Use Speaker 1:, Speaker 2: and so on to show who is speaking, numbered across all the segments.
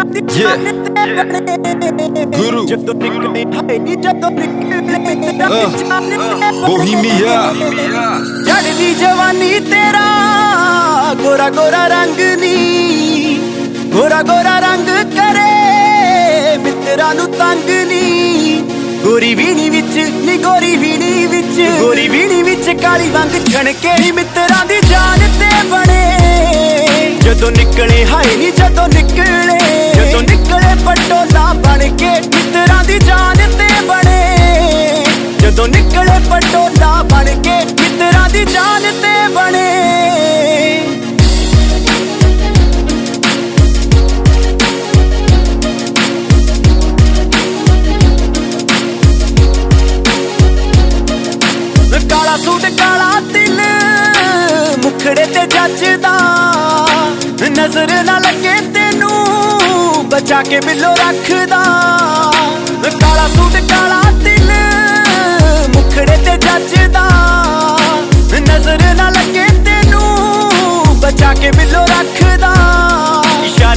Speaker 1: Yeah. Guru.
Speaker 2: ਜਦੋਂ
Speaker 1: Bohemia.
Speaker 2: ਜੜਦੀ ਜਵਾਨੀ ਤੇਰਾ ਗੋਰਾ ਗੋਰਾ ਰੰਗ ਨੀ ਗੋਰਾ ਗੋਰਾ ਰੰਗ ਕਰੇ ਮਿੱਤਰਾਂ ਨੂੰ ਤੰਗ ਨੀ ਗੋਰੀ ਵੀਣੀ ਵਿੱਚ ਨੀ ਗੋਰੀ ਵੀਣੀ ਵਿੱਚ ਗੋਰੀ ਵੀਣੀ ਵਿੱਚ ਕਾਲੀ ਵਾਂਗ ਛਣਕੇ ਨੀ ਮਿੱਤਰਾਂ ਦੀ ਜਾਨ ਤੇ ਬਣੇ ਜਦੋਂ ਨਿਕਲੇ, ਹਾਏ ਨੀ ਜਦੋਂ ਨਿਕਲੇ ਪਟੋਲਾ ਬਣ ਕੇ ਮਿੱਤਰਾਂ ਦੀ ਜਾਨ ਤੇ ਬਣੇ। ਕਾਲਾ ਸੂਟ, ਕਾਲਾ ਦਿਲ ਮੁਖੜੇ ਤੇ ਜੱਜਦਾ ਨਜ਼ਰ ਨਾ ਲੱਗੇ ਤੈਨੂੰ, ਬਚਾ ਕੇ ਬਿੱਲੋ ਰੱਖਦਾ।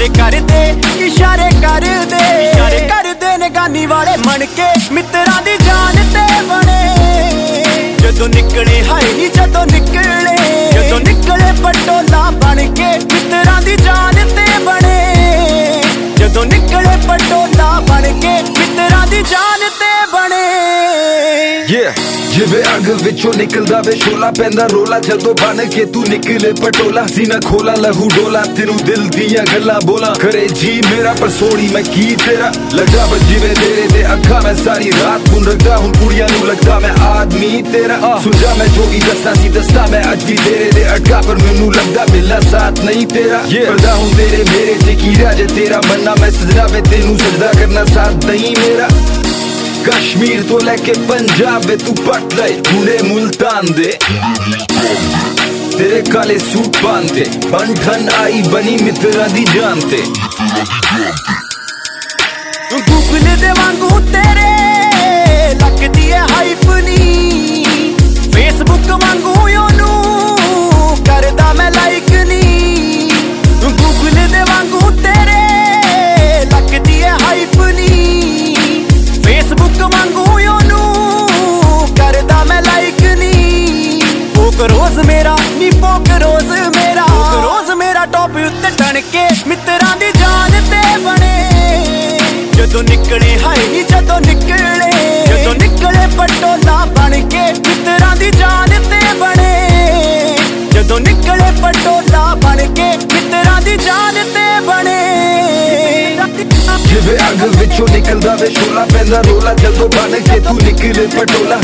Speaker 2: ਇਸ਼ਾਰੇ ਕਰਦੇ ਇਸ਼ਾਰੇ ਕਰਦੇ। ਇਸ਼ਾਰੇ ਕਰਦੇ ਨੇ ਗਾਨੀ ਵਾਲੇ ਮਣ ਕੇ ਮਿੱਤਰਾਂ ਦੀ ਜਾਨ ਤੇ ਬਣੇ। ਜਦੋਂ ਨਿਕਲੇ, ਹਾਏ ਨੀ ਜਦੋਂ ਨਿਕਲੇ। ਜਦੋਂ ਨਿਕਲੇ ਪਟੋਲਾ ਬਣ ਕੇ ਮਿੱਤਰਾਂ ਦੀ ਜਾਨ ਤੇ ਬਣੇ। ਜਦੋਂ ਨਿਕਲੇ ਪਟੋਲਾ ਬਣ ਕੇ ਮਿੱਤਰਾਂ ਦੀ ਜਾਨ ਤੇ ਬਣੇ।
Speaker 1: Yeah.
Speaker 3: ਜਿਵੇਂ ਅੱਗ ਵਿੱਚੋਂ ਨਿਕਲਦਾ ਵੇ ਸ਼ੋਲਾ ਪੈਂਦਾ ਰੋਲਾ ਜਦੋਂ ਬਣ ਕੇ ਤੂੰ ਨਿਕਲੇ ਪਟੋਲਾ। ਸੀਨਾ ਖੋਲਾ ਲਹੂ ਡੋਲਾ ਤੈਨੂੰ ਦਿਲ ਦੀਆਂ ਗੱਲਾਂ ਬੋਲਾਂ। ਕਰੇ ਜੀ ਮੇਰਾ ਪਰ ਸੋਣੀ ਮੈਂ ਕੀ ਤੇਰਾ? ਲੱਗਦਾ ਵਾ ਜਿਵੇਂ ਤੇਰੇ ਦੇ ਅੱਖਾਂ ਮੈਂ ਸਾਰੀ ਰਾਤ ਨੂੰ ਰੱਖਦਾ ਹੁਣ ਕੁੜੀਆਂ ਨੂੰ ਲੱਗਦਾ ਮੈਂ ਆਦਮੀ ਤੇਰਾ। ਸੁਝਾ ਮੈਂ ਜੋ ਵੀ ਦੱਸਾਂ ਸੀ ਦੱਸਾਂ ਮੈਂ ਅੱਜ ਵੀ ਤੇਰੇ ਦੇ ਅਟਕਾ ਪਰ ਮੈਨੂੰ ਲੱਗਦਾ ਮਿਲਣਾ ਸਾਥ ਨਹੀਂ ਤੇਰਾ. ਪਰਦਾ ਹੁਣ ਤੇਰੇ ਮੇਰੇ ਤੇ ਕੀ ਰਾਜ ਤੇਰਾ ਬੰਨਾ ਮੈਂ ਸਜਦਾ ਵੇ ਤੈਨੂੰ ਸਜਦਾ ਕਰਨਾ ਸਾਥ ਨਹੀਂ ਮੇਰਾ। ਕਸ਼ਮੀਰ ਤੋਂ ਲੈ ਕੇ ਪੰਜਾਬ ਵੇ ਤੂੰ ਪਟ ਲੈ ਪੂਰੇ ਮੁਲਤਾਨ ਦੇ ਤੇਰੇ ਕਾਲੇ ਸੂਟ ਪਾਉਂਦੇ ਬੰਧਨ ਆਈ ਬਣੀ ਮਿੱਤਰਾਂ ਦੀ ਜਾਨ ਤੇ
Speaker 2: ਗੂਗਲ ਦੇ ਵਾਂਗੂ ਤੇਰੇ ਲੱਗਦੀ ਐ ਹਾਈਪ ਫੇਸਬੁੱਕ ਉਹਨੂੰ ਕਰਦਾ ਮੈਂ ਲਾਈਕ ਨੀ ਭੁੱਖ ਰੋਜ਼ ਮੇਰਾ, ਨੀ ਪੋਕ ਰੋਜ਼ ਮੇਰਾ। ਪੋਕ ਰੋਜ਼ ਮੇਰਾ ਟੌਪ ਉੱਤੇ ਟਣ ਕੇ ਮਿੱਤਰਾਂ ਦੀ ਜਾਨ ਤੇ ਬਣੇ। ਜਦੋਂ ਨਿਕਲੇ, ਹਾਏ ਜਦੋਂ ਨਿਕਲੇ। ਜਦੋਂ ਨਿਕਲੇ ਪਟੋਲਾ
Speaker 3: ਜਿਵੇਂ ਅੱਗ ਵਿੱਚੋਂ ਨਿਕਲਦਾ ਵੇ ਸ਼ੋਲਾ ਪੈਂਦਾ ਰੋਲਾ, ਜਦੋਂ ਬਣ ਕੇ ਤੂੰ ਨਿਕਲੇ ਪਟੋਲਾ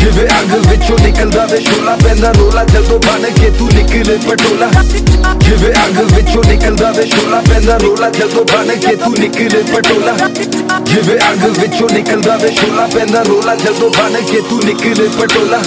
Speaker 3: ਜਿਵੇਂ ਅੱਗ ਵਿੱਚੋਂ ਨਿਕਲਦਾ ਵੇ ਸ਼ੋਲਾ ਪੈਂਦਾ ਰੋਲਾ, ਜਦੋਂ ਬਣ ਕੇ ਤੂੰ ਨਿਕਲੇ ਪਟੋਲਾ ਜਿਵੇਂ ਅੱਗ ਵਿੱਚੋਂ ਨਿਕਲਦਾ ਵੇ ਸ਼ੋਲਾ ਪੈਂਦਾ ਰੋਲਾ, ਜਦੋਂ ਬਣ ਕੇ ਤੂੰ ਨਿਕਲੇ ਪਟੋਲਾ ਜਿਵੇਂ ਅੱਗ ਵਿੱਚੋਂ ਨਿਕਲਦਾ ਵੇ ਸ਼ੋਲਾ ਪੈਂਦਾ ਰੋਲਾ, ਜਦੋਂ ਬਣ ਕੇ ਤੂੰ ਨਿਕਲੇ ਪਟੋਲਾ